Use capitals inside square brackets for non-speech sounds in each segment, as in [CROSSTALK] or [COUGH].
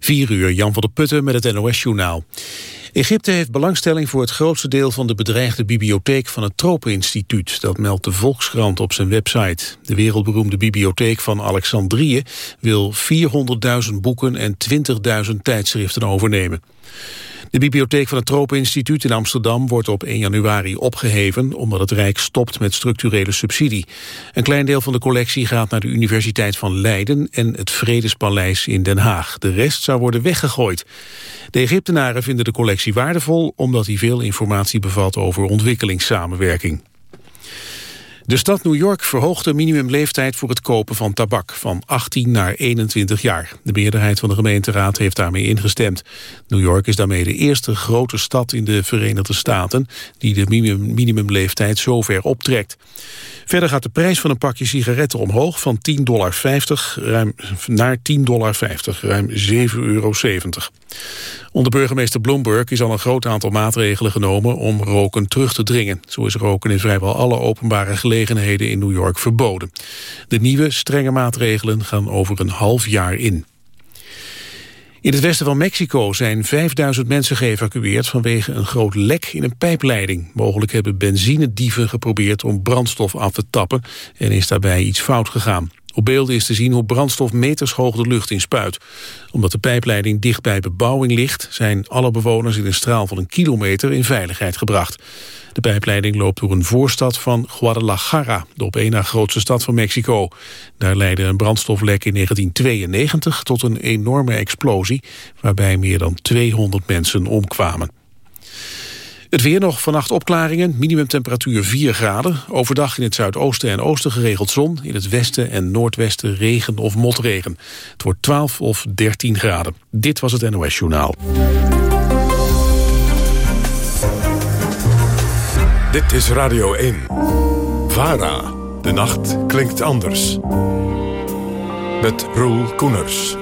4 uur, Jan van der Putten met het NOS-journaal. Egypte heeft belangstelling voor het grootste deel van de bedreigde bibliotheek van het Tropeninstituut. Dat meldt de Volkskrant op zijn website. De wereldberoemde bibliotheek van Alexandrië wil 400.000 boeken en 20.000 tijdschriften overnemen. De bibliotheek van het Tropeninstituut in Amsterdam wordt op 1 januari opgeheven omdat het Rijk stopt met structurele subsidie. Een klein deel van de collectie gaat naar de Universiteit van Leiden en het Vredespaleis in Den Haag. De rest zou worden weggegooid. De Egyptenaren vinden de collectie waardevol omdat hij veel informatie bevat over ontwikkelingssamenwerking. De stad New York verhoogt de minimumleeftijd voor het kopen van tabak van 18 naar 21 jaar. De meerderheid van de gemeenteraad heeft daarmee ingestemd. New York is daarmee de eerste grote stad in de Verenigde Staten die de minimumleeftijd zover optrekt. Verder gaat de prijs van een pakje sigaretten omhoog van 10,50 dollar naar 10,50 dollar, ruim 7,70 euro. Onder burgemeester Bloomberg is al een groot aantal maatregelen genomen om roken terug te dringen. Zo is roken in vrijwel alle openbare gelegenheden in New York verboden. De nieuwe strenge maatregelen gaan over een half jaar in. In het westen van Mexico zijn 5000 mensen geëvacueerd vanwege een groot lek in een pijpleiding. Mogelijk hebben benzinedieven geprobeerd om brandstof af te tappen en is daarbij iets fout gegaan. Op beelden is te zien hoe brandstof meters hoog de lucht in spuit. Omdat de pijpleiding dicht bij bebouwing ligt... zijn alle bewoners in een straal van een kilometer in veiligheid gebracht. De pijpleiding loopt door een voorstad van Guadalajara... de op één na grootste stad van Mexico. Daar leidde een brandstoflek in 1992 tot een enorme explosie... waarbij meer dan 200 mensen omkwamen. Het weer nog vannacht opklaringen, minimumtemperatuur 4 graden. Overdag in het zuidoosten en oosten geregeld zon. In het westen en noordwesten regen of motregen. Het wordt 12 of 13 graden. Dit was het NOS Journaal. Dit is Radio 1. VARA. De nacht klinkt anders. Met Roel Koeners.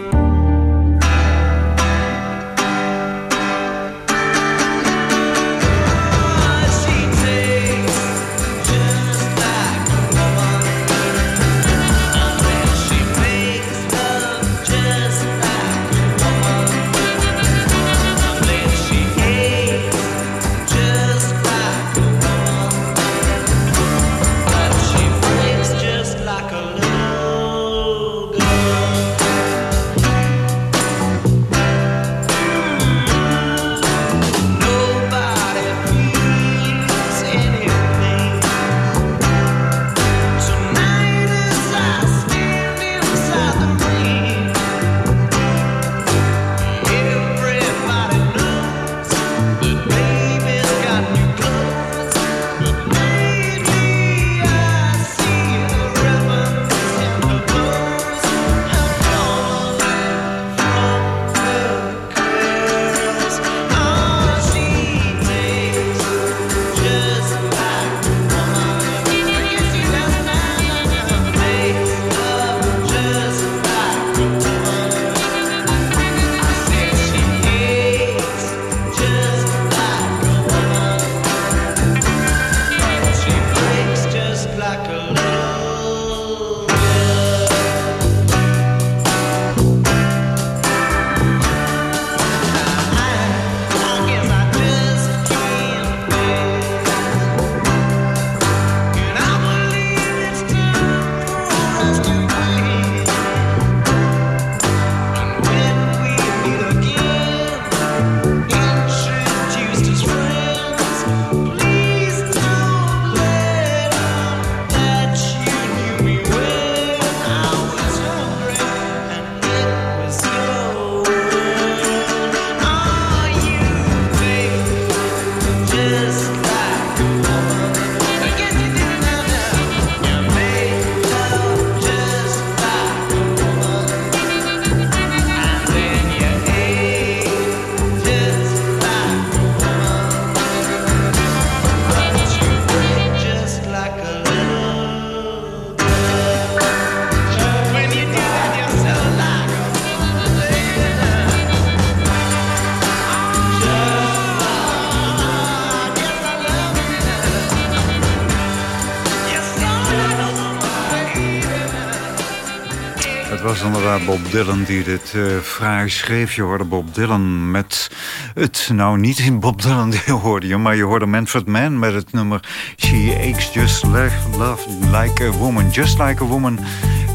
Bob Dylan die dit uh, fraai schreef. Je hoorde Bob Dylan met het... Nou, niet in Bob Dylan [LAUGHS] die hoorde je... maar je hoorde Manfred Mann met het nummer... She aches just like, love, like a woman, just like a woman.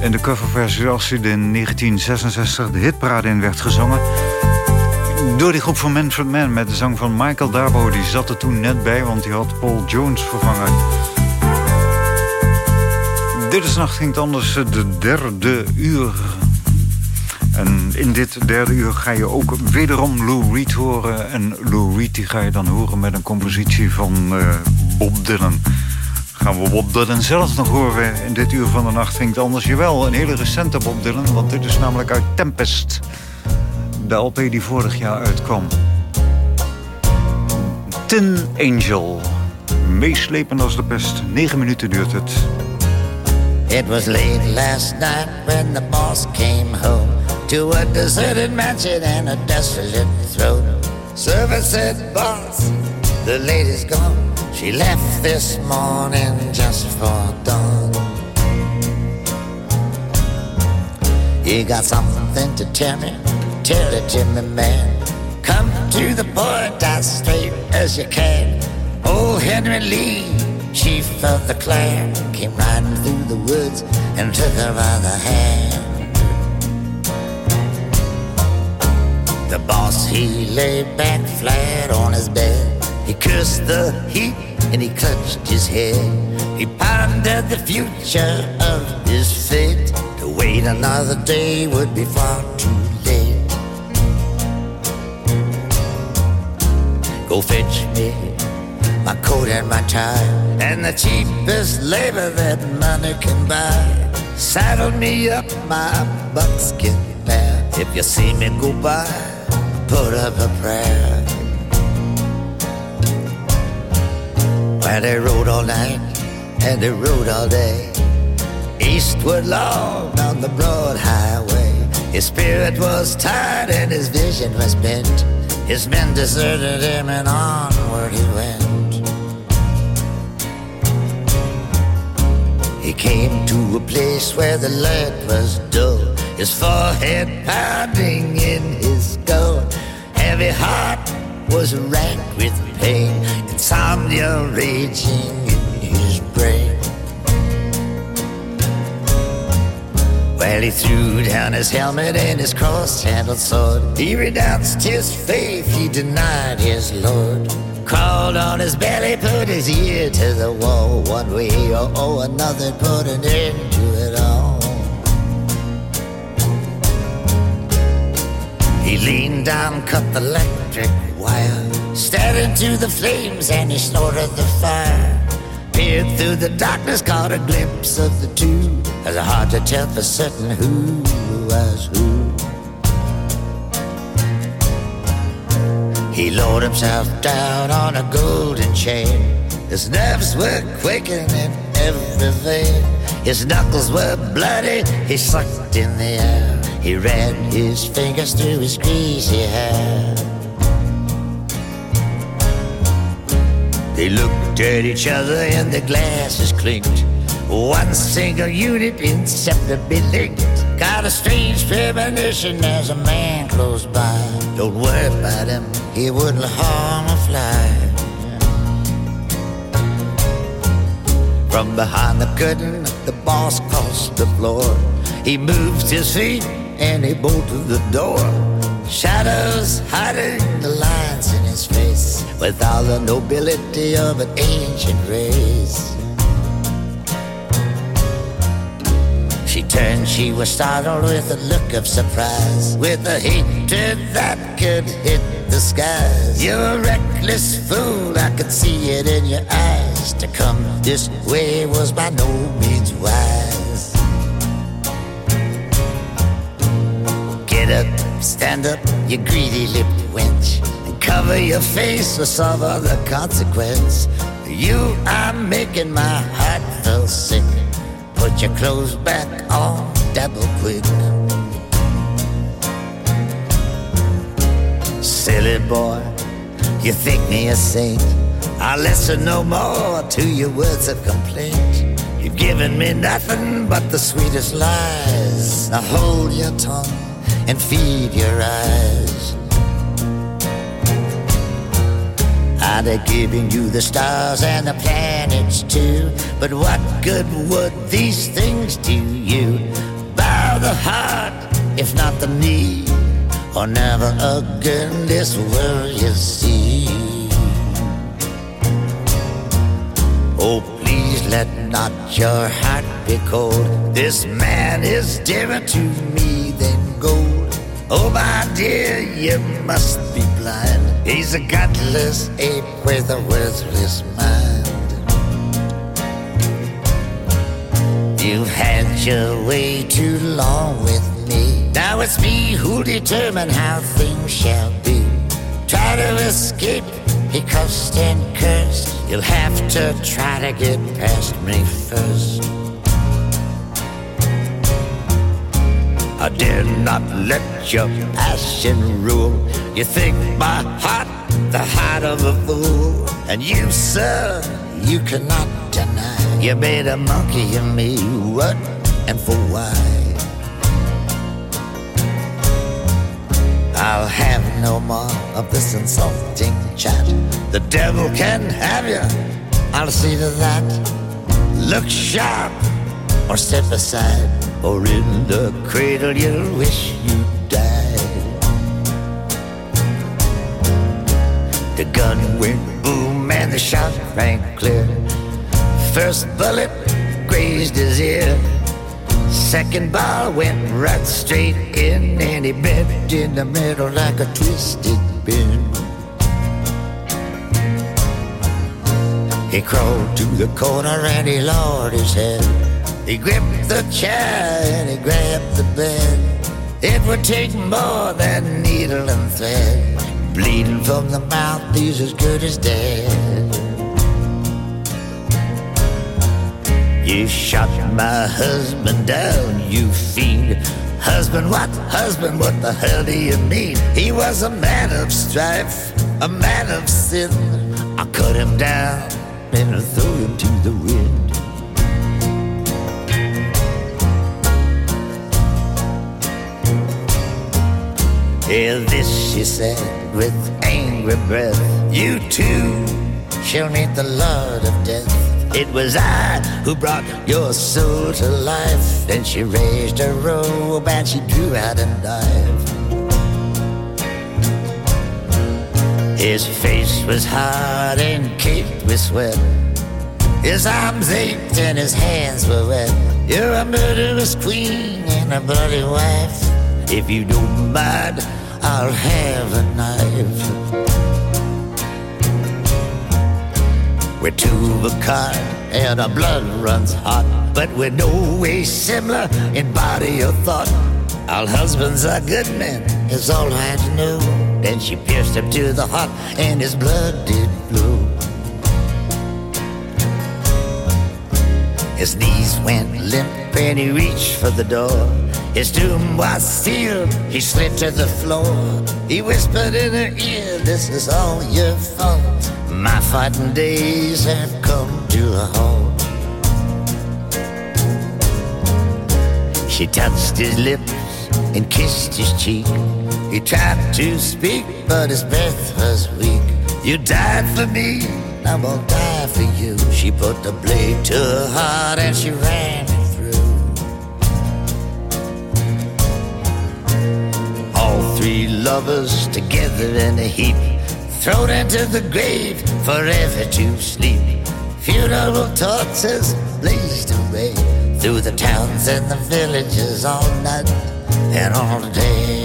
En de coverversie als die in 1966 de hitparade in werd gezongen... door die groep van Manfred Mann met de zang van Michael Darbo. Die zat er toen net bij, want die had Paul Jones vervangen... Dit is Nacht ging anders, eh, de derde uur. En in dit derde uur ga je ook wederom Lou Reed horen. En Lou Reed die ga je dan horen met een compositie van uh, Bob Dylan. Gaan we Bob Dylan zelf nog horen in dit uur van de nacht het anders. Jawel, een hele recente Bob Dylan, want dit is namelijk uit Tempest. De LP die vorig jaar uitkwam. Tin Angel. Meeslepend als de pest. 9 minuten duurt het. It was late last night when the boss came home to a deserted mansion and a desolate throne. Servant said, Boss, the lady's gone. She left this morning just for dawn. You got something to tell me? Tell it to me, man. Come to the point as straight as you can. Old Henry Lee chief of the clan came riding through the woods and took her by the hand. The boss, he lay back flat on his bed. He cursed the heat and he clutched his head. He pondered the future of his fate. To wait another day would be far too late. Go fetch me my coat and my tie, and the cheapest labor that money can buy. Saddle me up my buckskin pair. If you see me go by, put up a prayer. Well, they rode all night and they rode all day. Eastward long on the broad highway. His spirit was tired and his vision was bent. His men deserted him and onward he went. He came to a place where the light was dull, his forehead pounding in his skull. Heavy heart was racked with pain, insomnia raging in his brain. Well, he threw down his helmet and his cross-handled sword. He renounced his faith, he denied his Lord. Crawled on his belly, put his ear to the wall. One way or oh, another, put an end to it all. He leaned down, cut the electric wire, stared into the flames, and he snorted the fire. Peered through the darkness, caught a glimpse of the two. It's hard to tell for certain who was who. He lowered himself down on a golden chain. His nerves were quaking in every vein. His knuckles were bloody. He sucked in the air. He ran his fingers through his greasy hair. They looked at each other and the glasses clinked. One single unit inseparably linked. Got a strange premonition as a man close by. Don't worry about him, he wouldn't harm a fly. From behind the curtain, the boss crossed the floor. He moved his feet and he bolted the door. Shadows hiding the lines in his face with all the nobility of an ancient race. Turned, she was startled with a look of surprise, with a hatred that could hit the skies. You're a reckless fool, I could see it in your eyes. To come this way was by no means wise. Get up, stand up, you greedy lipped wench, and cover your face or some other consequence. You are making my heart feel sick. Put your clothes back on double quick. Silly boy, you think me a saint? I'll listen no more to your words of complaint. You You've given me nothing but the sweetest lies. Now hold your tongue and feed your eyes. Have given you the stars and the planets too. But what good would these things do you? Bow the heart, if not the knee, or never again this world you see. Oh, please let not your heart be cold. This man is dearer to me than gold. Oh, my dear, you must be blind. He's a gutless ape with a worthless mind. You've had your way too long with me. Now it's me who'll determine how things shall be. Try to escape, he cussed and cursed. You'll have to try to get past me first. I dare not let your passion rule. You think my heart the heart of a fool, and you, sir, you cannot deny you made a monkey of me. What and for why? I'll have no more of this insulting chat. The devil can have you. I'll see to that. Look sharp or step aside or in the cradle you'll wish you The gun went boom and the shot rang clear. First bullet grazed his ear. Second ball went right straight in and he bent in the middle like a twisted pin. He crawled to the corner and he lowered his head. He gripped the chair and he grabbed the bed. It would take more than needle and thread. Bleeding from the mouth, he's as good as dead. You shot my husband down, you fiend. Husband, what? Husband, what the hell do you mean? He was a man of strife, a man of sin. I cut him down and I threw him to the wind. Hear this, she said, with angry breath. You too shall meet the Lord of death. It was I who brought your soul to life. Then she raised her robe and she drew out a knife. His face was hard and caked with sweat. His arms ached and his hands were wet. You're a murderous queen and a bloody wife. If you don't mind, I'll have a knife. We're two of a kind and our blood runs hot, but we're no way similar in body or thought. Our husbands are good men, is all I had to know. Then she pierced him to the heart, and his blood did flow. His knees went limp, and he reached for the door. His doom was sealed, he slid to the floor. He whispered in her ear, This is all your fault. My fighting days have come to a halt. She touched his lips and kissed his cheek. He tried to speak, but his breath was weak. You died for me, I will die for you. She put the blade to her heart and she ran three lovers together in a heap, thrown into the grave, forever to sleep. Funeral torches blazed away through the towns and the villages all night and all day.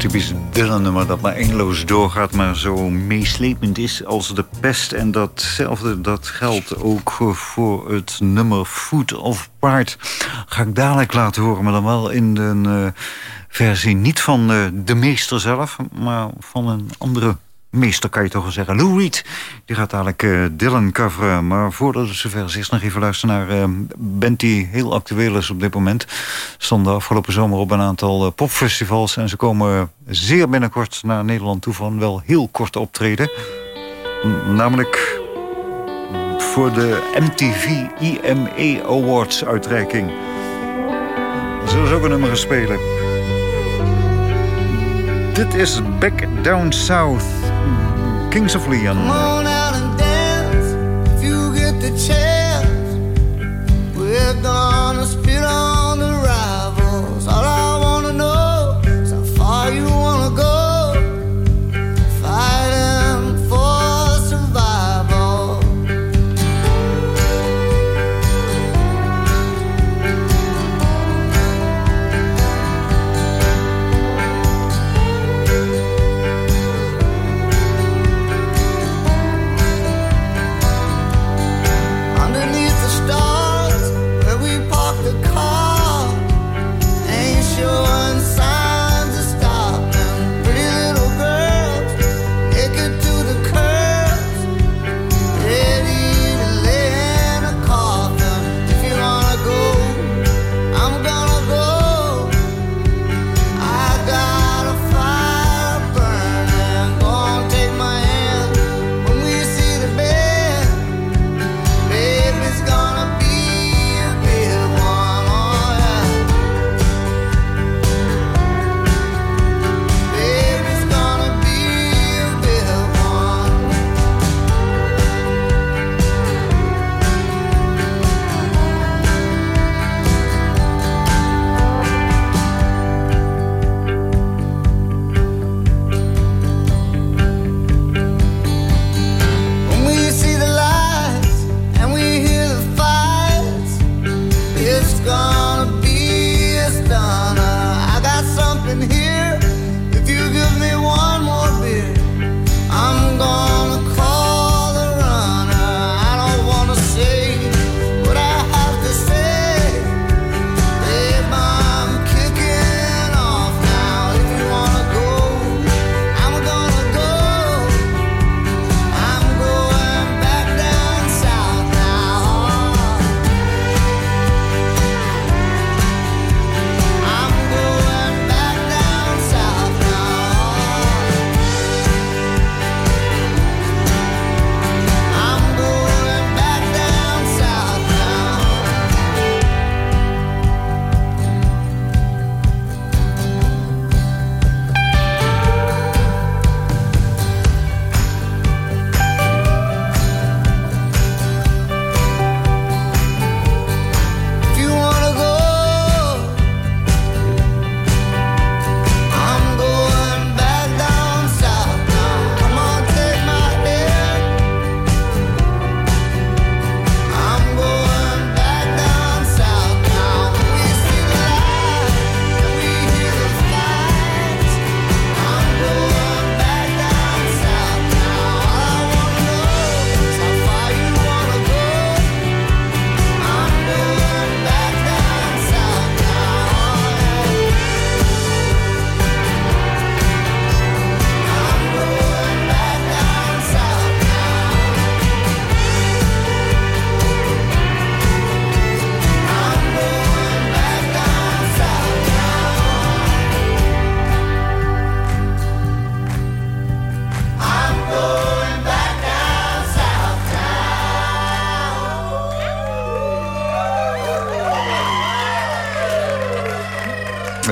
Typisch Dylan-nummer dat maar eindeloos doorgaat... maar zo meeslepend is als de pest. En datzelfde dat geldt ook voor het nummer Food of Part. Ga ik dadelijk laten horen, maar dan wel in de uh, versie... niet van uh, de meester zelf, maar van een andere meester kan je toch wel zeggen. Lou Reed, die gaat dadelijk uh, Dylan coveren. Maar voordat het zover is, nog even luisteren naar uh, band die heel actueel is op dit moment. Stonden afgelopen zomer op een aantal uh, popfestivals. En ze komen zeer binnenkort naar Nederland toe van wel heel kort optreden. Namelijk voor de MTV IME Awards uitreiking. Zullen ze ook een nummer gaan spelen. Dit is Back Down South, Kings of Leon.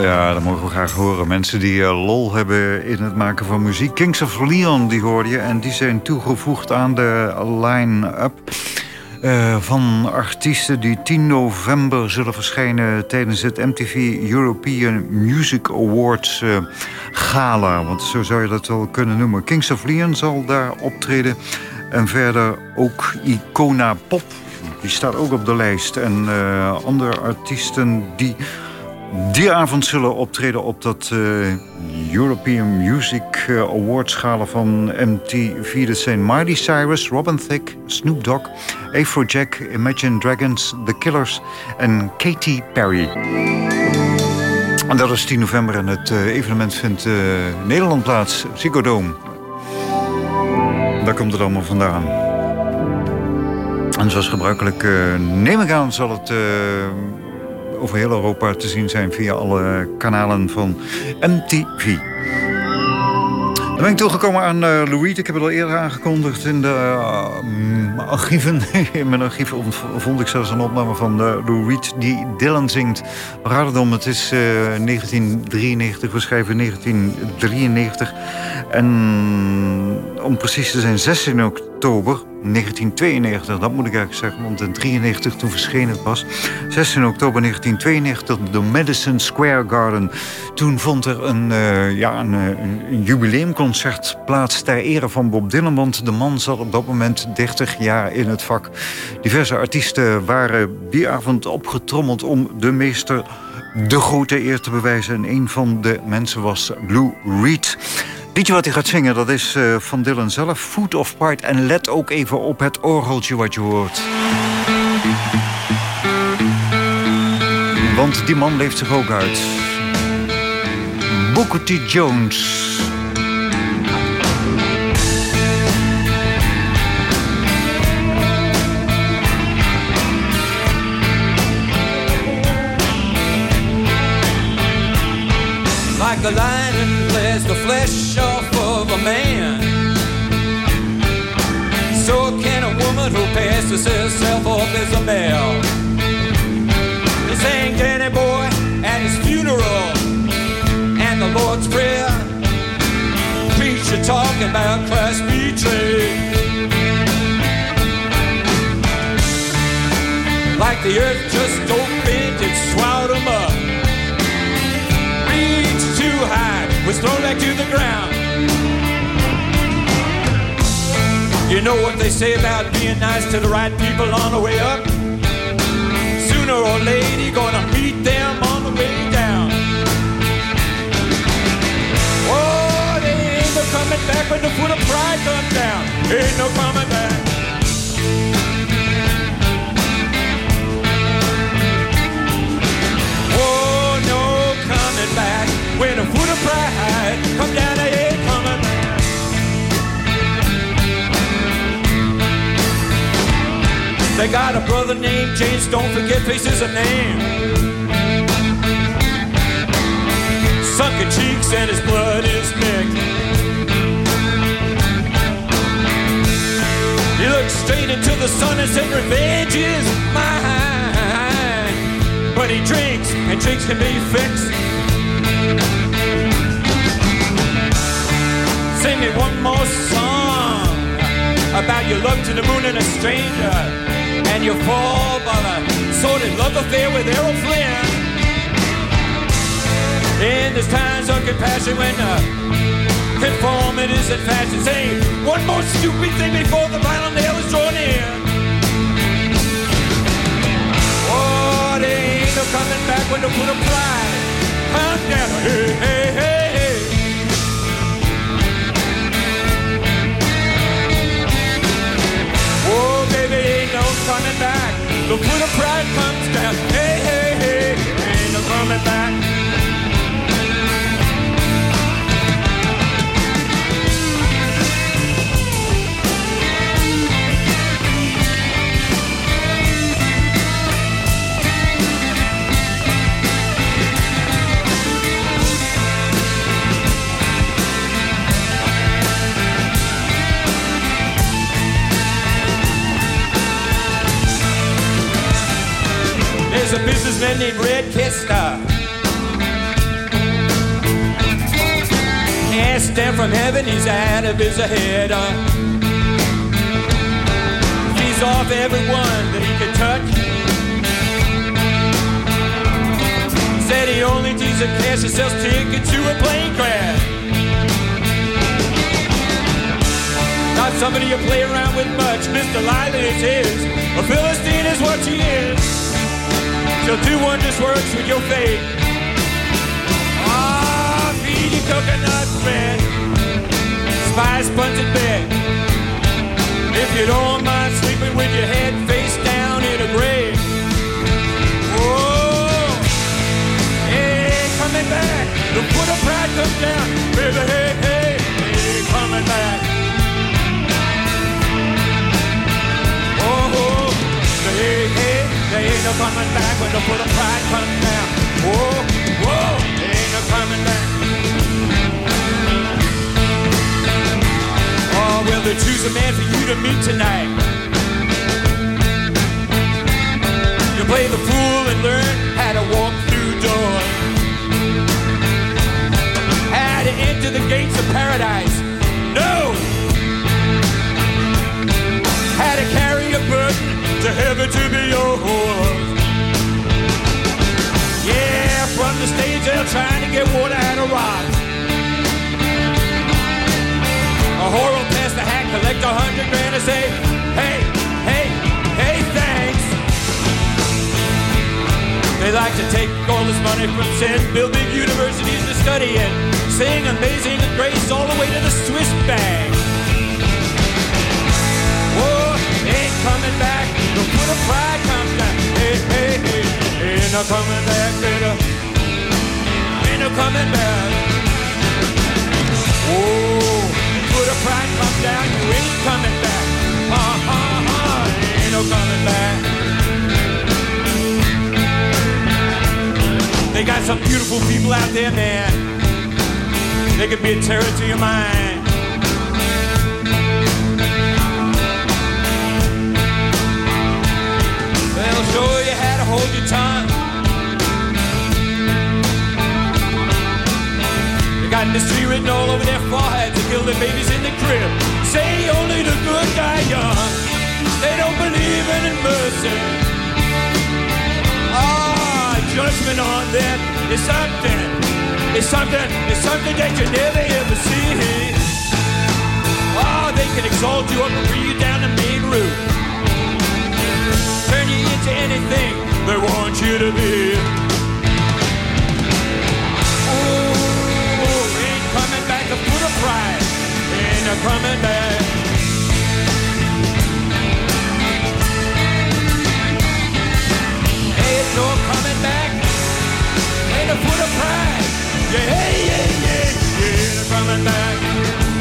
Ja, dat mogen we graag horen. Mensen die eh, lol hebben in het maken van muziek. Kings of Leon, die hoorde je. En die zijn toegevoegd aan de line-up. eh, van artiesten die 10 november zullen verschijnen... tijdens het MTV European Music Awards eh, gala. Want zo zou je dat wel kunnen noemen. Kings of Leon zal daar optreden. En verder ook Icona Pop. Die staat ook op de lijst. En andere artiesten die die avond zullen optreden op dat eh, European Music eh, Awards gala van MTV. Dat zijn Miley Cyrus, Robin Thicke, Snoop Dogg, Afrojack, Imagine Dragons, The Killers en Katy Perry. En dat is 10 november en het eh, evenement vindt in Nederland plaats, Ziggo Dome. daar komt het allemaal vandaan. En zoals gebruikelijk uh, neem ik aan zal het uh, over heel Europa te zien zijn... via alle kanalen van MTV. Dan ben ik toegekomen aan uh, Louis. Ik heb het al eerder aangekondigd in de uh, archieven. [LAUGHS] in mijn archief vond ik zelfs een opname van Lou Reed die Dylan zingt. Raderdom, het is 1993, we schrijven 1993. En om precies te zijn 16 oktober 1992, dat moet ik eigenlijk zeggen, want in 93 toen verscheen het pas. 16 oktober 1992, de Madison Square Garden. Toen vond er een, uh, ja, een, een, jubileumconcert plaats ter ere van Bob Dylan, want de man zat op dat moment 30 jaar in het vak. Diverse artiesten waren die avond opgetrommeld om de meester de grote eer te bewijzen. En een van de mensen was Lou Reed liedje wat hij gaat zingen, dat is uh, van Dylan zelf. Food of Part. En let ook even op het orgeltje wat je hoort. Want die man leeft zich ook uit. Booker T. Jones. Like a lion plays the flesh who passes herself off as a male. They sang Danny Boy at his funeral and the Lord's Prayer. Preacher talking about Christ betrayed. Like the earth just opened and swallowed him up. Reached too high, was thrown back to the ground. You know what they say about being nice to the right people on the way up? Sooner or later, you're gonna meet them on the way down. Oh, they ain't no coming back when the foot of pride comes down. Ain't no coming back. Oh, no coming back when the foot of pride comes down. They got a brother named James, don't forget faces a name. Sunken cheeks and his blood is mixed. He looked straight into the sun and said, Revenge is mine. But he drinks, and drinks can be fixed. Sing me one more song about your love to the moon and a stranger, and you fall by a sordid love affair with Errol Flynn. In this times of compassion when uh, conformity is in fashion, say one more stupid thing before the final nail is drawn in. Oh, there ain't no coming back when the put a pride. I'm down, hey, hey, coming back. The put of pride comes down. Hey, hey, hey, ain't no coming back. There's a businessman named Red Kester. Asked down from heaven, he's out of his head. He's off everyone that he could touch. Said he only deals in cash and sells tickets to a plane crash. Not somebody you play around with much. Mr. Lively is his. A Philistine is what she is. She'll do wondrous works with your faith. Ah, feed you coconut bread, spice buns in bed. If you don't mind sleeping with your head face down in a grave. Oh, hey, coming back. The foot of pride comes down. Baby, hey, hey, hey, coming back. Coming back when the foot of pride comes down. Whoa, whoa, ain't no coming back. Oh, well, they choose a man for you to meet tonight. You play the fool and learn how to walk through doors. How to enter the gates of paradise. No! Burden to to be yours. Yeah, from the stage they're trying to get water out of rocks. A whore will pass the hat, collect a hundred grand and say, hey, hey, hey, thanks. They like to take all this money from sin, build big universities to study it, sing amazing grace all the way to the Swiss bank. Whoa, ain't coming back, the pride comes down. Hey, hey, hey, ain't no coming back, baby. Ain't no coming back. Whoa, foot of pride comes down, you ain't coming back. Uh, uh, uh, ain't no coming back. They got some beautiful people out there, man. They could be a terror to your mind. Show you how to hold your tongue. They got mystery written all over their foreheads. They kill their babies in the crib. Say only the good die young. They don't believe in mercy. Ah, judgment on them is something. It's something. It's something that you never ever see. Oh, they can exalt you up and bring you down Into anything they want you to be. Oh, ain't coming back to put a pride. Ain't a coming back. Ain't no coming back. Ain't a foot of pride. Yeah, yeah, yeah, yeah. Ain't a coming back.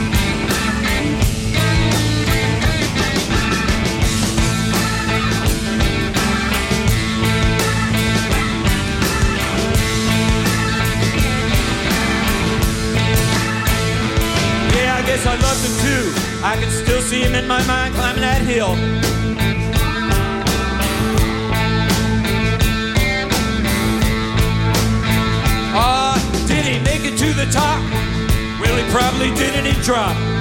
I I loved him too. I can still see him in my mind climbing that hill. Ah, did he make it to the top? Well, he probably didn't. He dropped.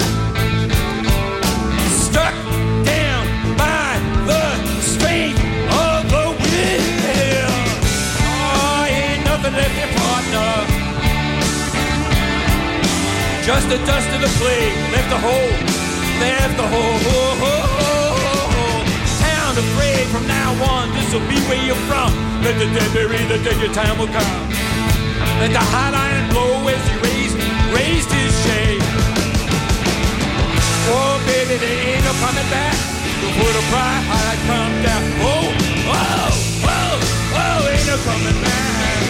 Just the dust of the plague left a hole, left a hole. Oh, oh, oh, oh. From now on, this'll be where you're from. Let the dead bury the dead, your time will come. Let the hot iron blow as he raised, raised his shade. Oh, baby, there ain't no coming back. The foot of pride, I come down. Oh, whoa, whoa, whoa, ain't no coming back.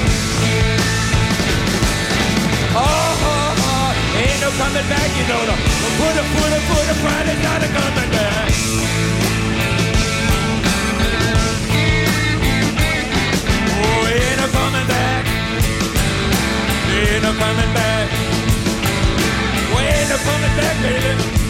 Oh, coming back, you know. The foot of, foot of not a coming back. Oh, ain't no coming back. Ain't no coming back. Ain't no coming back, baby.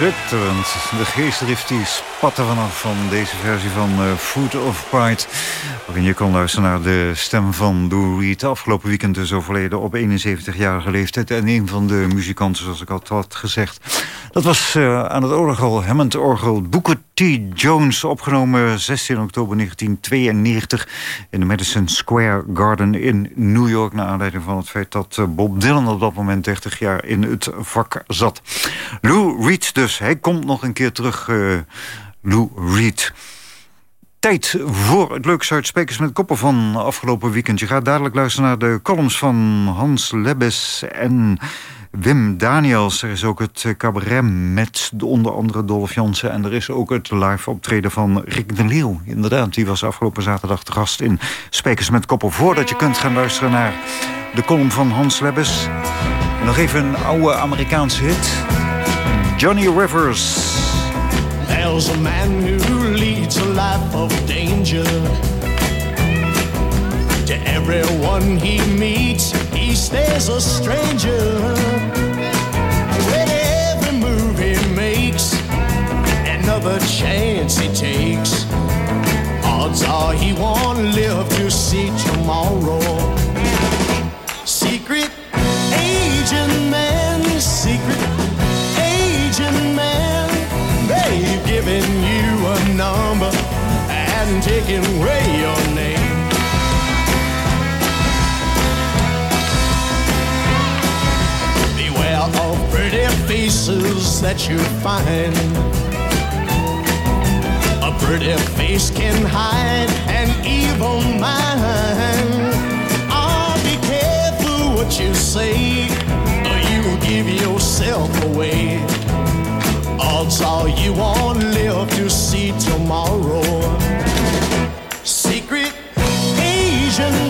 Schitterend. De geestdrift die spatte vanaf van deze versie van eh, Food of Pride. Waarin je kon luisteren naar de stem van Lou Reed. Afgelopen weekend dus overleden op 71-jarige leeftijd. En een van de muzikanten, zoals ik al had gezegd... Dat was uh, aan het orgel, Hammond-orgel, Booker T. Jones... opgenomen 16 oktober 1992 in de Madison Square Garden in New York... naar aanleiding van het feit dat uh, Bob Dylan op dat moment 30 jaar in het vak zat. Lou Reed dus, hij komt nog een keer terug, uh, Lou Reed... Tijd voor het leukste uit met Koppen van afgelopen weekend. Je gaat dadelijk luisteren naar de columns van Hans Lebbes en Wim Daniels. Er is ook het cabaret met onder andere Dolph Jansen. En er is ook het live optreden van Rick de Leeuw. Inderdaad, die was afgelopen zaterdag de gast in Spekers met Koppen. Voordat je kunt gaan luisteren naar de column van Hans Lebbes. Nog even een oude Amerikaanse hit. Johnny Rivers. There's a man who leads a life of danger. To everyone he meets, stays a stranger. With every move he makes, another chance he takes. Odds are he won't live to see tomorrow. Secret agent man, secret agent man. They've given you a number and taken away your name. Faces that you find. A pretty face can hide an evil mind. Oh, be careful what you say, or you will give yourself away. Odds are you won't live to see tomorrow. Secret Asian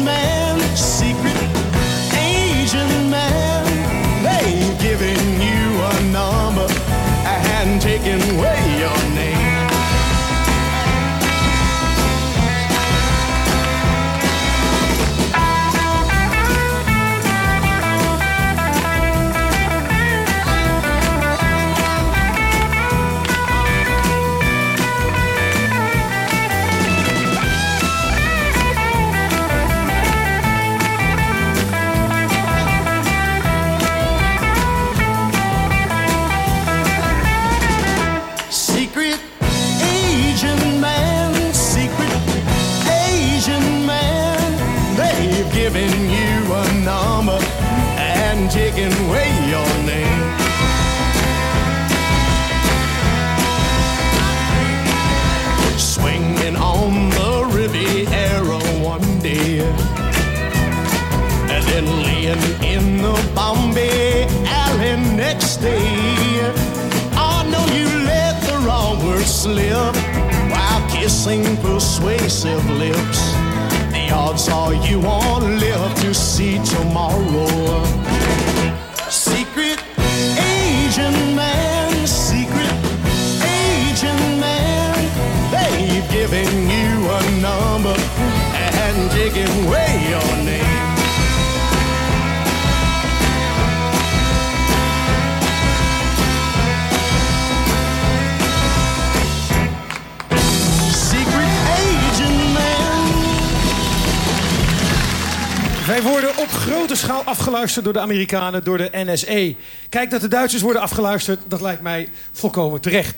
door de Amerikanen, door de NSE. Kijk, dat de Duitsers worden afgeluisterd, dat lijkt mij volkomen terecht.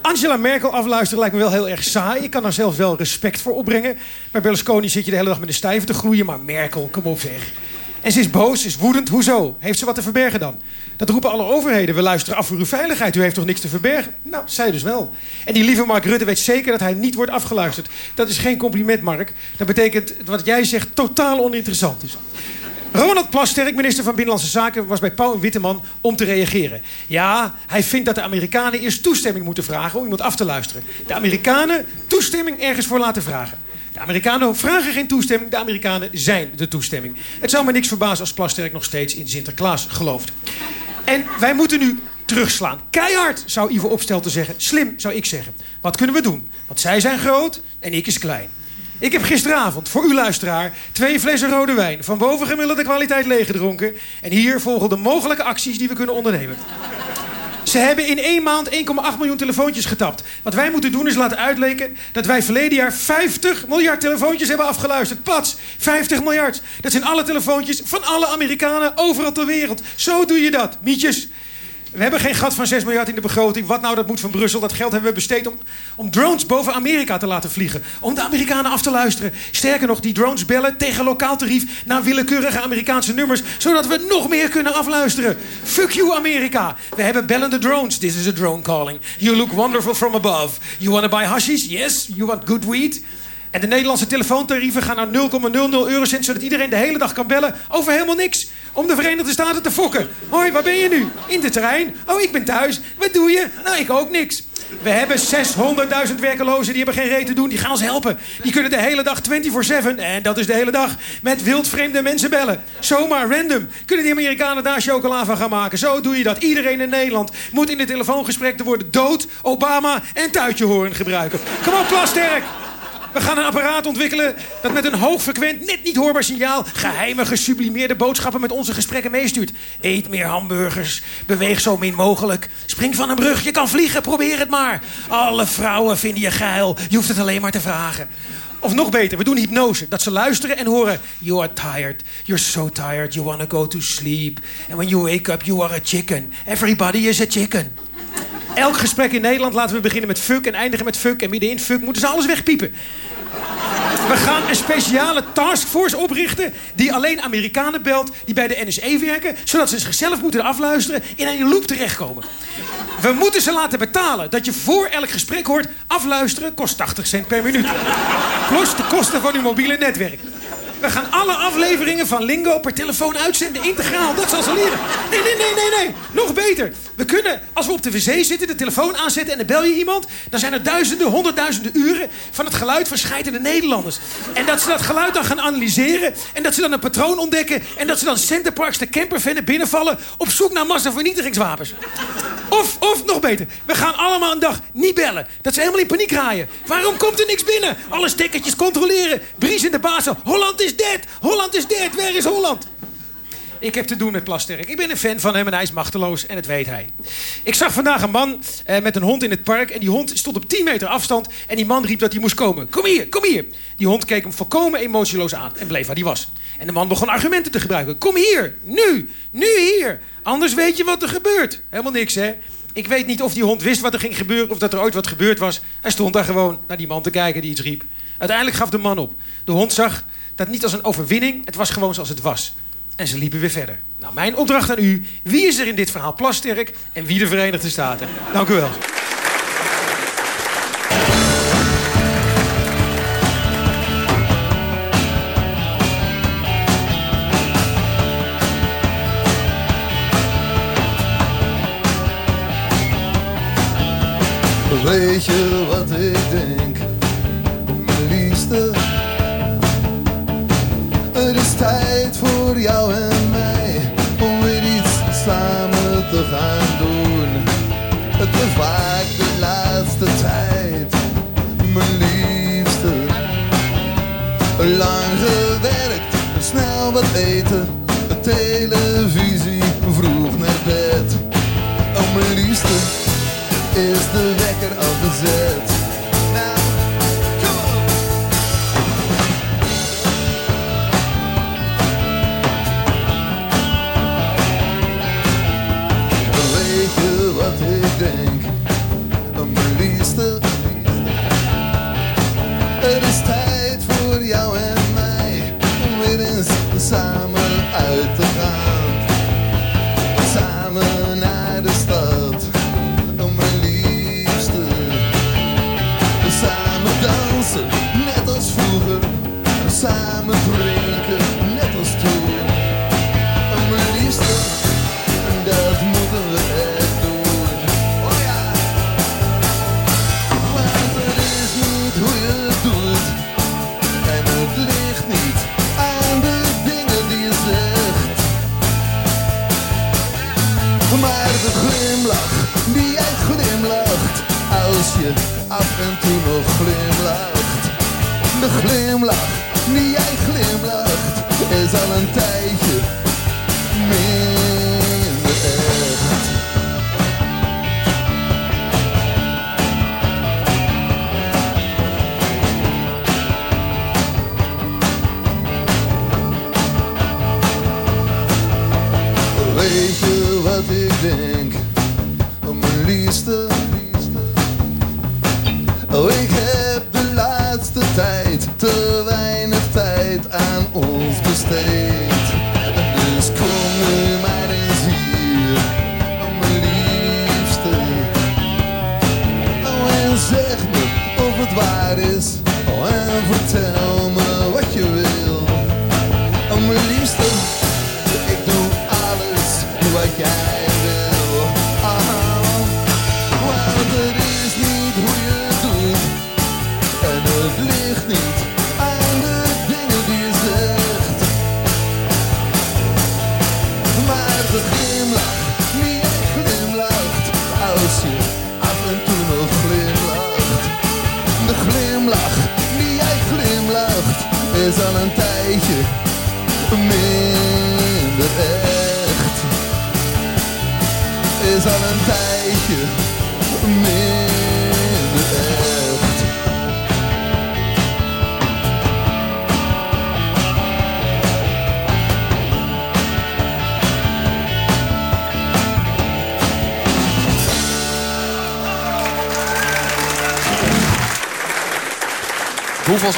Angela Merkel afluisteren lijkt me wel heel erg saai. Ik kan daar zelfs wel respect voor opbrengen. Bij Berlusconi zit je de hele dag met een stijve te groeien, maar Merkel, kom op zeg. En ze is boos, is woedend. Hoezo? Heeft ze wat te verbergen dan? Dat roepen alle overheden. We luisteren af voor uw veiligheid. U heeft toch niks te verbergen? Nou, zij dus wel. En die lieve Mark Rutte weet zeker dat hij niet wordt afgeluisterd. Dat is geen compliment, Mark. Dat betekent wat jij zegt totaal oninteressant is. Ronald Plasterk, minister van Binnenlandse Zaken, was bij Pauw en Witteman om te reageren. Ja, hij vindt dat de Amerikanen eerst toestemming moeten vragen om iemand af te luisteren. De Amerikanen toestemming ergens voor laten vragen. De Amerikanen vragen geen toestemming, de Amerikanen zijn de toestemming. Het zou me niks verbazen als Plasterk nog steeds in Sinterklaas gelooft. En wij moeten nu terugslaan. Keihard, zou Ivo Opstelten zeggen. Slim, zou ik zeggen. Wat kunnen we doen? Want zij zijn groot en ik is klein. Ik heb gisteravond, voor u luisteraar, twee flessen rode wijn... van bovengemiddelde kwaliteit leeggedronken. En hier volgen de mogelijke acties die we kunnen ondernemen. Ze hebben in één maand 1,8 miljoen telefoontjes getapt. Wat wij moeten doen is laten uitleken dat wij verleden jaar 50 miljard telefoontjes hebben afgeluisterd. Pats, 50 miljard. Dat zijn alle telefoontjes van alle Amerikanen overal ter wereld. Zo doe je dat, mietjes. We hebben geen gat van 6 miljard in de begroting. Wat nou, dat moet van Brussel. Dat geld hebben we besteed om, drones boven Amerika te laten vliegen. Om de Amerikanen af te luisteren. Sterker nog, die drones bellen tegen lokaal tarief... naar willekeurige Amerikaanse nummers... zodat we nog meer kunnen afluisteren. Fuck you, Amerika. We hebben bellende drones. This is a drone calling. You look wonderful from above. You want to buy hashish? Yes. You want good weed? En de Nederlandse telefoontarieven gaan naar 0,00 eurocent... zodat iedereen de hele dag kan bellen over helemaal niks. Om de Verenigde Staten te fokken. Hoi, waar ben je nu? In de terrein. Oh, ik ben thuis. Wat doe je? Nou, ik ook niks. We hebben 600.000 werkelozen, die hebben geen reet te doen. Die gaan ons helpen. Die kunnen de hele dag 24-7, en dat is de hele dag... met wildvreemde mensen bellen. Zomaar, random. Kunnen die Amerikanen daar chocola van gaan maken? Zo doe je dat. Iedereen in Nederland moet in het telefoongesprek de woorden dood, Obama en tuitjehoorn gebruiken. Kom op, Plasterk! We gaan een apparaat ontwikkelen dat met een hoogfrequent, net niet hoorbaar signaal... geheime, gesublimeerde boodschappen met onze gesprekken meestuurt. Eet meer hamburgers, beweeg zo min mogelijk. Spring van een brug, je kan vliegen, probeer het maar. Alle vrouwen vinden je geil, je hoeft het alleen maar te vragen. Of nog beter, we doen hypnose. Dat ze luisteren en horen... You are tired, you're so tired, you want to go to sleep. And when you wake up, you are a chicken. Everybody is a chicken. Elk gesprek in Nederland laten we beginnen met fuck en eindigen met fuck. En middenin fuck moeten ze alles wegpiepen. We gaan een speciale taskforce oprichten... die alleen Amerikanen belt die bij de NSE werken... zodat ze zichzelf moeten afluisteren in een loop terechtkomen. We moeten ze laten betalen dat je voor elk gesprek hoort... afluisteren kost 80 cent per minuut. Plus de kosten van uw mobiele netwerk. We gaan alle afleveringen van Lingo per telefoon uitzenden, integraal. Dat zal ze leren. Nee, nee, nee, nee, nee. Nog beter. We kunnen, als we op de wc zitten, de telefoon aanzetten... en dan bel je iemand, dan zijn er duizenden, honderdduizenden uren... van het geluid van scheidende Nederlanders. En dat ze dat geluid dan gaan analyseren... en dat ze dan een patroon ontdekken... en dat ze dan Centerparks de campervennen binnenvallen... op zoek naar massavernietigingswapens. Of, of, nog beter, we gaan allemaal een dag niet bellen. Dat ze helemaal in paniek raaien. Waarom komt er niks binnen? Alle stekkertjes controleren. Bries in de bazen. Holland is dead. Holland is dead. Waar is Holland? Ik heb te doen met Plasterk. Ik ben een fan van hem en hij is machteloos en dat weet hij. Ik zag vandaag een man eh, met een hond in het park... en die hond stond op 10 meter afstand... en die man riep dat hij moest komen. Kom hier, kom hier. Die hond keek hem volkomen emotieloos aan en bleef waar hij was. En de man begon argumenten te gebruiken. Kom hier, nu, nu hier. Anders weet je wat er gebeurt. Helemaal niks, hè? Ik weet niet of die hond wist wat er ging gebeuren... of dat er ooit wat gebeurd was. Hij stond daar gewoon naar die man te kijken die iets riep. Uiteindelijk gaf de man op. De hond zag dat niet als een overwinning... het was gewoon zoals het was. En ze liepen weer verder. Nou, mijn opdracht aan u. Wie is er in dit verhaal plasterk en wie de Verenigde Staten? Dank u wel. Weet je wat ik denk, jou en mij om weer iets samen te gaan doen. Te vaak de laatste tijd, mijn liefste. Lang gewerkt, snel wat eten, televisie, nog glimlacht. De glimlach die jij glimlacht, is al een tijdje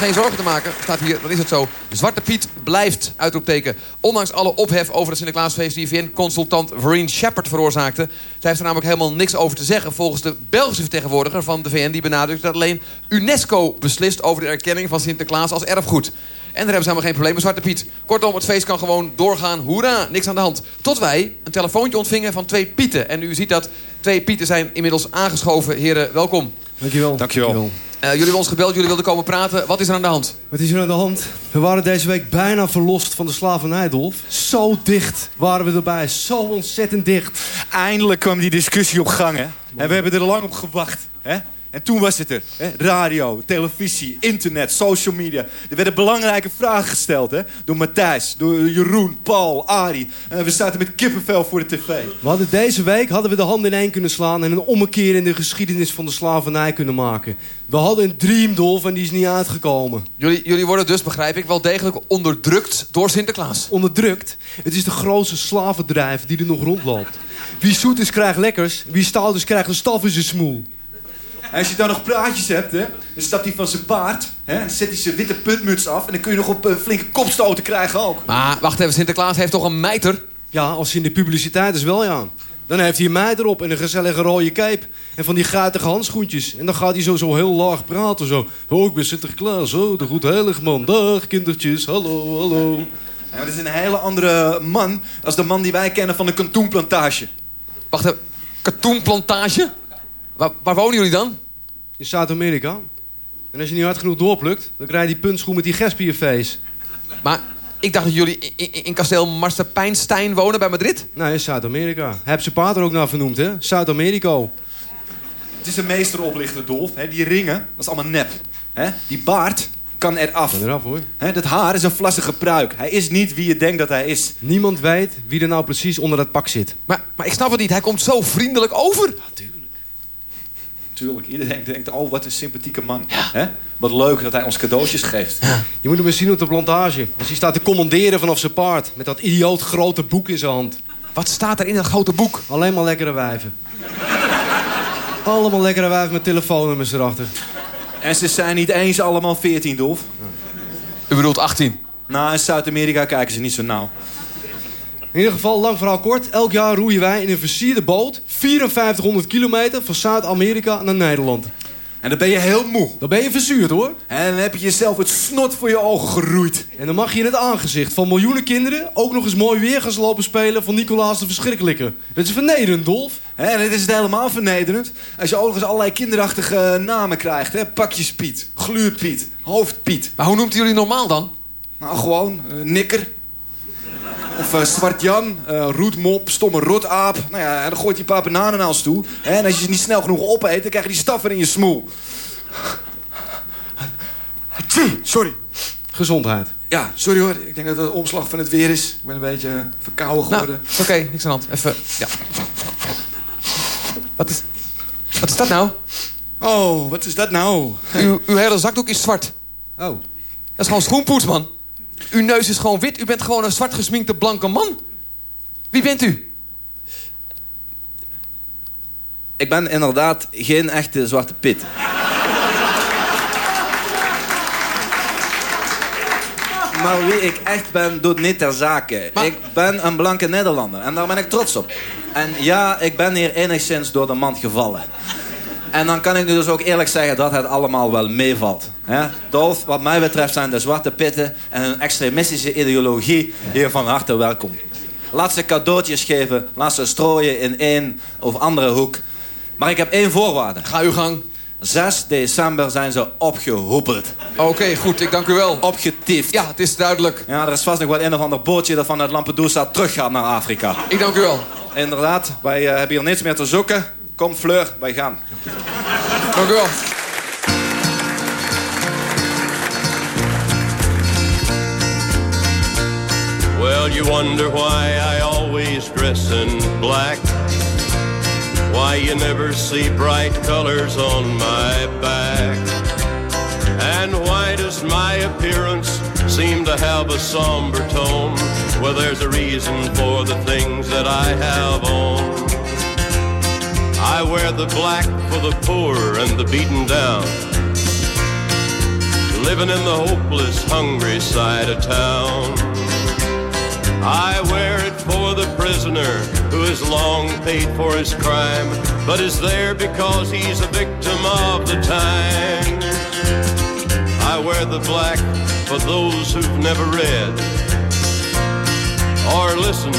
geen zorgen te maken, staat hier, dan is het zo. Zwarte Piet blijft, uitroepteken. Ondanks alle ophef over het Sinterklaasfeest die VN-consultant Vereen Shepard veroorzaakte. Zij heeft er namelijk helemaal niks over te zeggen. Volgens de Belgische vertegenwoordiger van de VN die benadrukt dat alleen UNESCO beslist over de erkenning van Sinterklaas als erfgoed. En daar hebben ze helemaal geen probleem met Zwarte Piet. Kortom, het feest kan gewoon doorgaan. Hoera, niks aan de hand. Tot wij een telefoontje ontvingen van twee Pieten. En u ziet dat twee Pieten zijn inmiddels aangeschoven. Heren, welkom. Dankjewel. Dankjewel. Eh, jullie hebben ons gebeld, jullie wilden komen praten. Wat is er aan de hand? Wat is er aan de hand? We waren deze week bijna verlost van de slavernij, Dolf. Zo dicht waren we erbij. Zo ontzettend dicht. Eindelijk kwam die discussie op gang, hè? En we hebben er lang op gewacht, hè? En toen was het er. Hè? Radio, televisie, internet, social media. Er werden belangrijke vragen gesteld, hè? Door Matthijs, door Jeroen, Paul, Arie. En we zaten met kippenvel voor de tv. We hadden deze week hadden we de handen in één kunnen slaan... en een ommekeer in de geschiedenis van de slavernij kunnen maken. We hadden een dream, Dolf, en die is niet uitgekomen. Jullie, jullie worden dus, begrijp ik, wel degelijk onderdrukt door Sinterklaas. Onderdrukt. Het is de grootste slavendrijf die er nog rondloopt. Wie zoet is, krijgt lekkers. Wie stout is, krijgt een staf in zijn smoel. En als je dan nog praatjes hebt, hè, dan stapt hij van zijn paard. Hè, dan zet hij zijn witte puntmuts af. En dan kun je nog op een flinke kopstoten krijgen ook. Maar wacht even, Sinterklaas heeft toch een mijter? Ja, als hij in de publiciteit is wel, ja. Dan heeft hij een meid erop en een gezellige rode cape. En van die guitige handschoentjes. En dan gaat hij zo, zo heel laag praten. Zo, oh, ik ben Sinterklaas, oh, de goed heilig man. Dag, kindertjes, hallo, hallo. Ja, maar dat is een hele andere man als de man die wij kennen van de kantoenplantage. Wacht even, katoenplantage? Waar, waar wonen jullie dan? In Zuid-Amerika. En als je niet hard genoeg doorplukt, dan krijg je die puntschoen met die gesp in je face. Maar ik dacht dat jullie in, in, in kasteel Marstapijnstein wonen bij Madrid. Nee, in Zuid-Amerika. Heb zijn paard er ook naar vernoemd, hè? Zuid-Amerika. Het is een meesteroplichter, Dolf. Hè? Die ringen, dat is allemaal nep. Hè? Die baard kan eraf. Kan eraf, hoor. Hè? Dat haar is een vlassige pruik. Hij is niet wie je denkt dat hij is. Niemand weet wie er nou precies onder dat pak zit. Maar, maar ik snap het niet, hij komt zo vriendelijk over. Tuurlijk, iedereen denkt, oh, wat een sympathieke man. Hè? Wat leuk dat hij ons cadeautjes geeft. Je moet hem eens zien op de plantage. Als hij staat te commanderen vanaf zijn paard. Met dat idioot grote boek in zijn hand. Wat staat er in dat grote boek? Alleen maar lekkere wijven. Allemaal lekkere wijven met telefoonnummers erachter. En ze zijn niet eens allemaal 14, Dolf. U bedoelt 18? Nou, in Zuid-Amerika kijken ze niet zo nauw. In ieder geval, lang verhaal kort. Elk jaar roeien wij in een versierde boot... 5400 kilometer van Zuid-Amerika naar Nederland. En dan ben je heel moe. Dan ben je verzuurd, hoor. En dan heb je jezelf het snot voor je ogen geroeid. En dan mag je in het aangezicht van miljoenen kinderen... ook nog eens mooi weer gaan lopen spelen van Nicolaas de Verschrikkelijke. Dat is vernederend, Dolf. Hè, en dit is het helemaal vernederend. Als je ook nog eens allerlei kinderachtige namen krijgt. Hè? Pakjespiet, gluurpiet, hoofdpiet. Maar hoe noemt u jullie normaal dan? Nou, gewoon eh, nikker. Of eh, Zwart Jan, eh, roetmop, stomme rotaap. Nou ja, en dan gooit hij een paar bananen naar ons toe. Hè? En als je ze niet snel genoeg opeet, dan krijg je die staffer in je smoel. Tjie, Sorry. Gezondheid. Ja, sorry hoor. Ik denk dat het de omslag van het weer is. Ik ben een beetje eh, verkouden Nou, geworden. oké, niks aan de hand. Even, ja. Wat is, wat is dat nou? Oh, wat is dat nou? Uw, uw hele zakdoek is zwart. Oh. Dat is gewoon schoenpoets, man. Uw neus is gewoon wit. U bent gewoon een zwart gesminkte blanke man. Wie bent u? ik ben inderdaad geen echte zwarte piet. Maar wie ik echt ben, doet niet ter zake. Ik ben een blanke Nederlander en daar ben ik trots op. En ja, ik ben hier enigszins door de mand gevallen. En dan kan ik nu dus ook eerlijk zeggen dat het allemaal wel meevalt. Dolf, wat mij betreft zijn de zwarte pitten en hun extremistische ideologie hier van harte welkom. Laat ze cadeautjes geven, laat ze strooien in één of andere hoek. Maar ik heb één voorwaarde. Ga uw gang. 6 december zijn ze opgehoepeld. Oké, goed, ik dank u wel. Opgetiefd. Ja, het is duidelijk. Ja, er is vast nog wel een of ander bootje dat vanuit Lampedusa teruggaat naar Afrika. Ik dank u wel. Inderdaad, wij eh, hebben hier niets meer te zoeken. Kom Fleur, wij gaan. Dank u wel. Well, you wonder why I always dress in black. Why you never see bright colors on my back. And why does my appearance seem to have a somber tone? Well, there's a reason for the things that I have on. I wear the black for the poor and the beaten down. Living in the hopeless, hungry side of town. I wear it for the prisoner who has long paid for his crime, but is there because he's a victim of the times. I wear the black for those who've never read or listened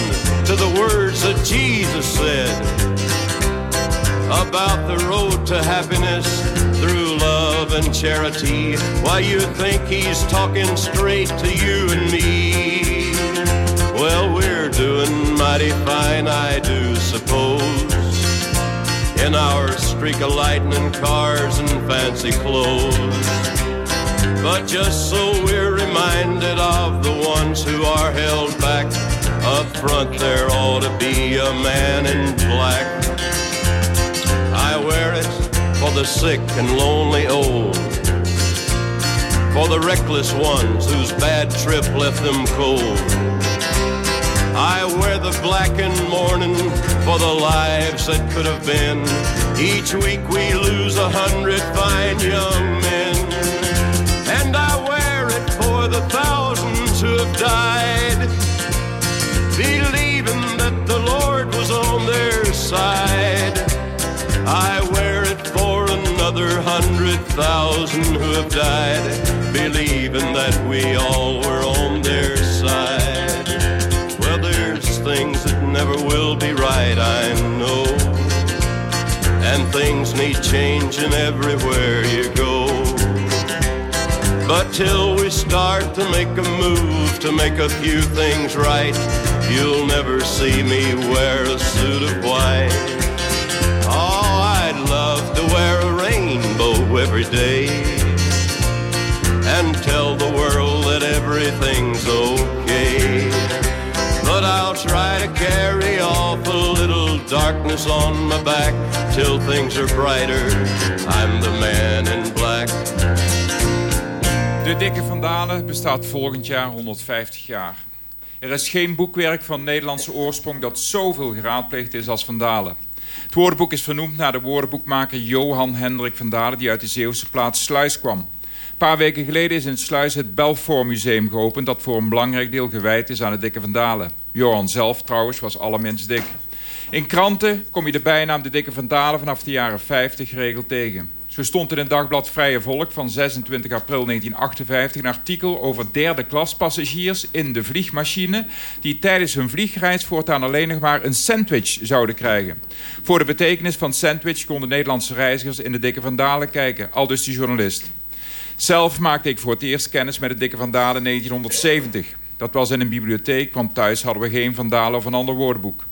to the words that Jesus said about the road to happiness through love and charity. Why you think he's talking straight to you and me? Well, we're doing mighty fine, I do suppose. In our streak of lightning cars and fancy clothes. But just so we're reminded of the ones who are held back. Up front there ought to be a man in black. I wear it for the sick and lonely old. For the reckless ones whose bad trip left them cold. I wear the black in mourning for the lives that could have been. Each week we lose a hundred fine young men. And I wear it for the thousands who have died, believing that the Lord was on their side. I wear it for another hundred thousand who have died, believing that we all were on their side. Well, there's things that never will be right, I know. And things need changing everywhere you go. But till we start to make a move to make a few things right, you'll never see me wear a suit of white. To wear a rainbow every day and tell the world that everything's okay. But I'll try to carry off a little darkness on my back till things are brighter. I'm the man in black. De Dikke Vandalen bestaat volgend jaar 150 jaar. Er is geen boekwerk van Nederlandse oorsprong dat zoveel geraadpleegd is als Vandalen. Het woordenboek is vernoemd naar de woordenboekmaker Johan Hendrik Vandalen... die uit de Zeeuwse plaats Sluis kwam. Een paar weken geleden is in Sluis het Belfort Museum geopend... dat voor een belangrijk deel gewijd is aan de Dikke Vandalen. Johan zelf trouwens was allerminst dik. In kranten kom je de bijnaam de Dikke Vandalen vanaf de jaren 50 geregeld tegen. Zo stond in het dagblad Vrije Volk van 26 april 1958 een artikel over derde klas passagiers in de vliegmachine die tijdens hun vliegreis voortaan alleen nog maar een sandwich zouden krijgen. Voor de betekenis van sandwich konden Nederlandse reizigers in de Dikke Vandalen kijken, al dus die journalist. Zelf maakte ik voor het eerst kennis met de Dikke Vandalen in 1970. Dat was in een bibliotheek, want thuis hadden we geen Vandalen of een ander woordenboek.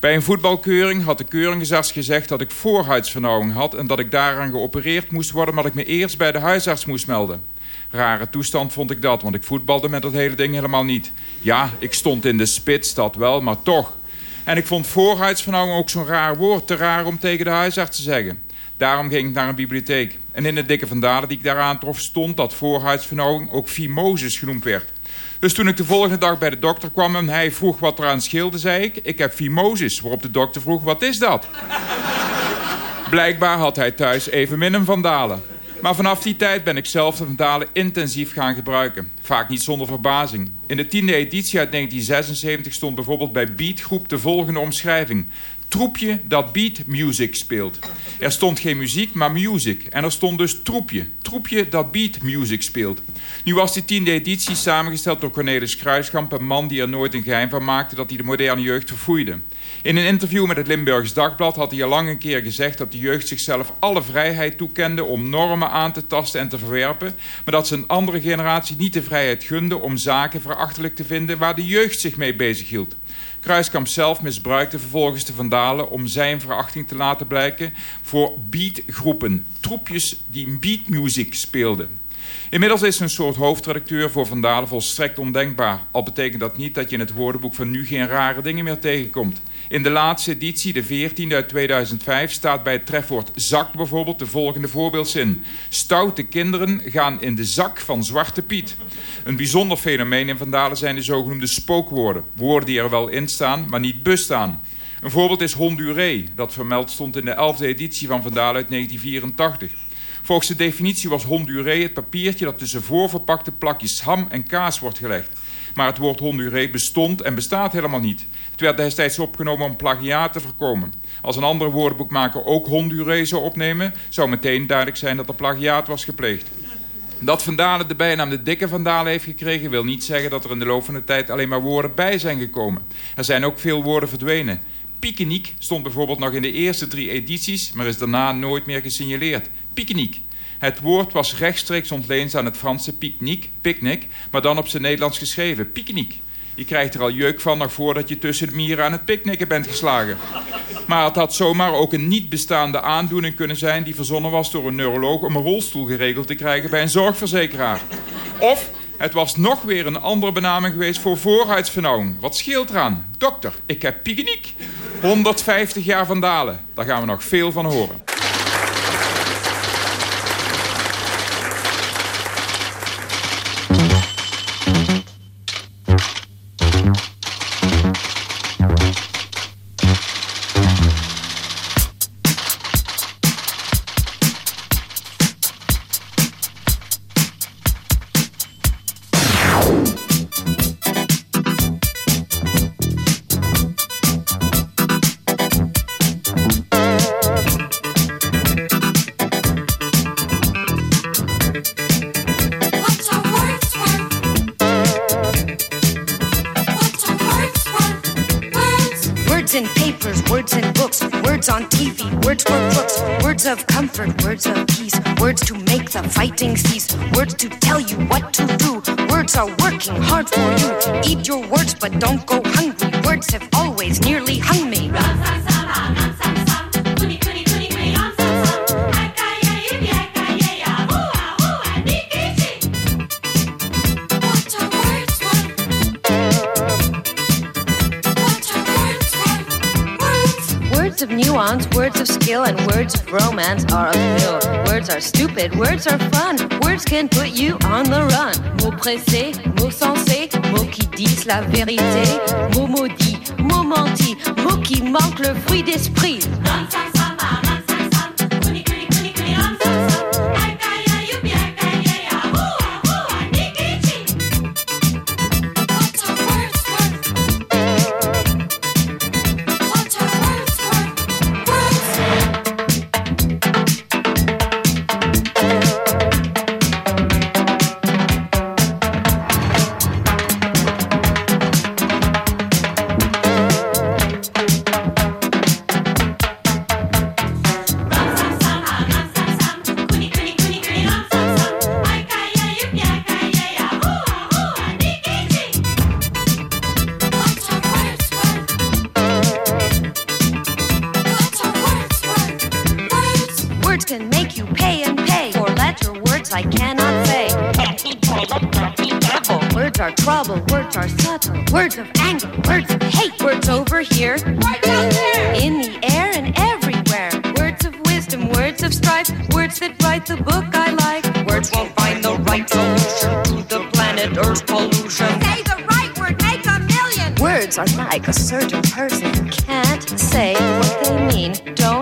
Bij een voetbalkeuring had de keuringsarts gezegd dat ik voorhuidsvernauwing had... en dat ik daaraan geopereerd moest worden... maar ik me eerst bij de huisarts moest melden. Rare toestand vond ik dat, want ik voetbalde met dat hele ding helemaal niet. Ja, ik stond in de spits, dat wel, maar toch. En ik vond voorhuidsvernauwing ook zo'n raar woord. Te raar om tegen de huisarts te zeggen. Daarom ging ik naar een bibliotheek. En in de dikke vandalen die ik daar aantrof stond dat voorhuidsvernauwing ook fimosis genoemd werd. Dus toen ik de volgende dag bij de dokter kwam en hij vroeg wat eraan scheelde, zei ik... ik heb fimosis, waarop de dokter vroeg, wat is dat? Blijkbaar had hij thuis evenmin een vandalen. Maar vanaf die tijd ben ik zelf de vandalen intensief gaan gebruiken. Vaak niet zonder verbazing. In de tiende editie uit 1976 stond bijvoorbeeld bij Beatgroep de volgende omschrijving. Troepje dat beat music speelt. Er stond geen muziek, maar music. En er stond dus troepje. Troepje dat beat music speelt. Nu was die tiende editie samengesteld door Cornelis Kruiskamp... een man die er nooit een geheim van maakte dat hij de moderne jeugd verfoeide. In een interview met het Limburgs Dagblad had hij al lang een keer gezegd... dat de jeugd zichzelf alle vrijheid toekende om normen aan te tasten en te verwerpen... maar dat ze een andere generatie niet de vrijheid gunde om zaken verachtelijk te vinden... waar de jeugd zich mee bezighield. Kruiskamp zelf misbruikte vervolgens de vandalen om zijn verachting te laten blijken voor beatgroepen, troepjes die beatmuziek speelden. Inmiddels is een soort hoofdredacteur voor Vandalen volstrekt ondenkbaar. Al betekent dat niet dat je in het woordenboek van nu geen rare dingen meer tegenkomt. In de laatste editie, de 14e uit 2005, staat bij het trefwoord zak bijvoorbeeld de volgende voorbeeldzin. Stoute kinderen gaan in de zak van Zwarte Piet. Een bijzonder fenomeen in Vandalen zijn de zogenoemde spookwoorden. Woorden die er wel in staan, maar niet bestaan. Een voorbeeld is Honduré, dat vermeld stond in de 11e editie van Vandalen uit 1984. Volgens de definitie was Honduré het papiertje dat tussen voorverpakte plakjes ham en kaas wordt gelegd. Maar het woord Honduré bestond en bestaat helemaal niet. Het werd destijds opgenomen om plagiaat te voorkomen. Als een andere woordenboekmaker ook Honduré zou opnemen... zou meteen duidelijk zijn dat er plagiaat was gepleegd. Dat Vandalen de bijnaam de dikke Vandalen heeft gekregen... wil niet zeggen dat er in de loop van de tijd alleen maar woorden bij zijn gekomen. Er zijn ook veel woorden verdwenen. Piekeniek stond bijvoorbeeld nog in de eerste drie edities... maar is daarna nooit meer gesignaleerd. Piekeniek. Het woord was rechtstreeks ontleend aan het Franse picknick, picnic, maar dan op zijn Nederlands geschreven, picknick. Je krijgt er al jeuk van nog voordat je tussen de mieren aan het picknicken bent geslagen. Maar het had zomaar ook een niet bestaande aandoening kunnen zijn... die verzonnen was door een neuroloog om een rolstoel geregeld te krijgen bij een zorgverzekeraar. Of het was nog weer een andere benaming geweest voor voorhuidsvernauwing. Wat scheelt eraan? Dokter, ik heb picknick. 150 jaar vandalen. Daar gaan we nog veel van horen. In papers, words in books, words on TV, words for crooks, words of comfort, words of peace, words to make the fighting cease, words to tell you what to do. Words are working hard for you. Eat your words, but don't go hungry. Words have always nearly hung me. Words of nuance, words of skill, and words of romance are a pill. Words are stupid, words are fun. Words can put you on the run. Mots pressés, mots sensés, mots qui disent la vérité. Mots maudits, mots mentis, mots qui manquent le fruit d'esprit. Words of anger, words of hate, words over here, words out there, in the air and everywhere. Words of wisdom, words of strife, words that write the book I like. Words won't find the right solution to the planet Earth's pollution. Say the right word, make a million. Words are like a certain person who can't say what they mean, don't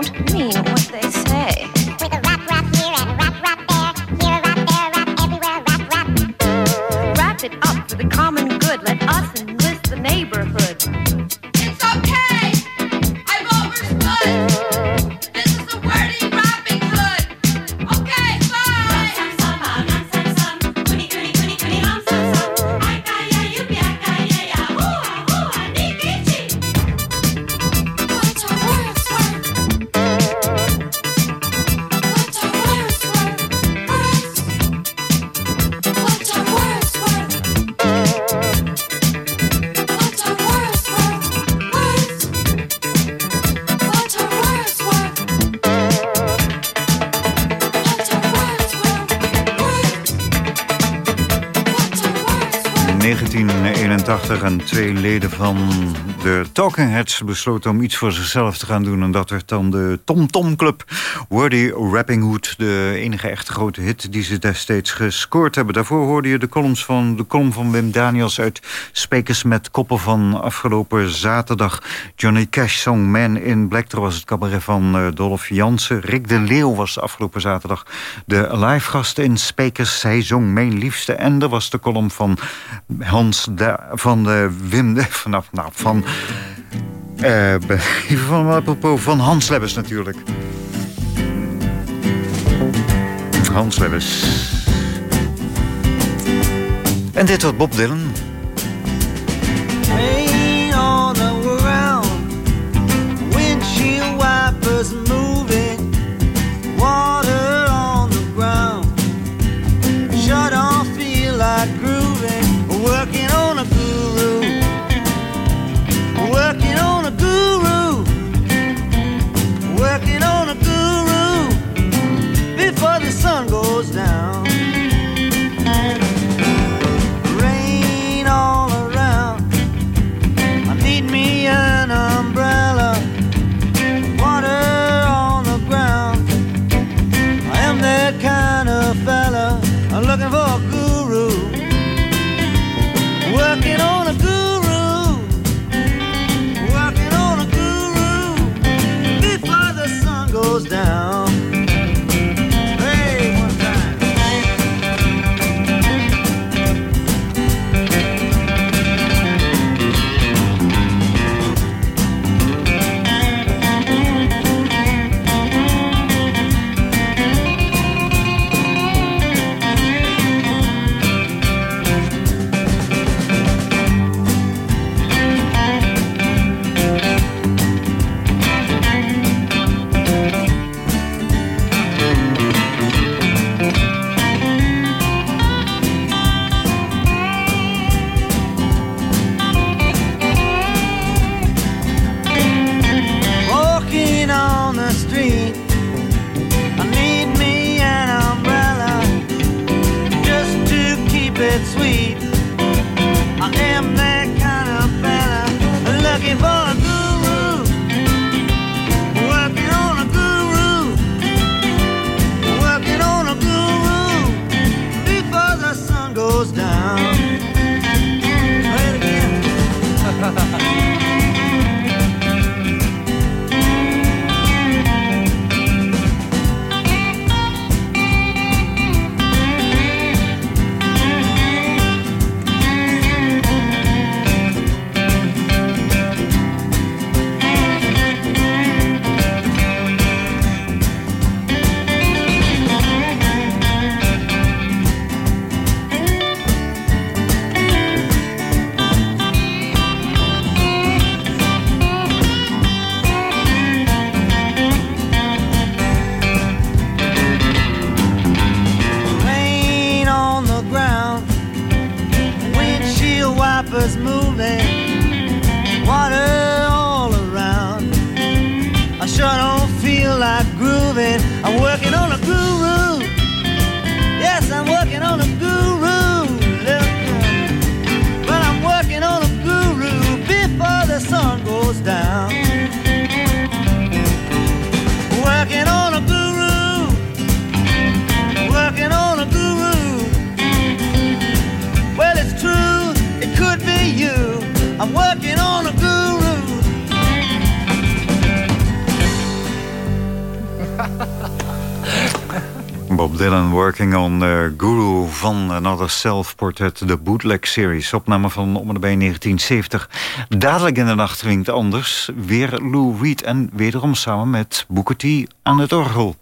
1981 en twee leden van de Talking Heads besloten om iets voor zichzelf te gaan doen. En dat werd dan de Tom Tom Club. Wordy Rapping Hood, de enige echte grote hit die ze destijds gescoord hebben. Daarvoor hoorde je de columns van, de column van Wim Daniels uit Spekers met Koppen van afgelopen zaterdag. Johnny Cash Song Man in Black, dat was het cabaret van uh, Dolph Jansen. Rick de Leeuw was afgelopen zaterdag de live gast in Spekers. Zij zong Mijn Liefste. En er was de column van Hans van de Wim de, [LAUGHS] vanaf nou, van uh, [LAUGHS] van van Hans Lebbes natuurlijk. Hans. En dit was Bob Dylan. Van Another Self Portrait, de Bootleg Series. Opname van om en nabij 1970. Dadelijk in de nacht klinkt anders. Weer Lou Reed en wederom samen met Booker T aan het orgel.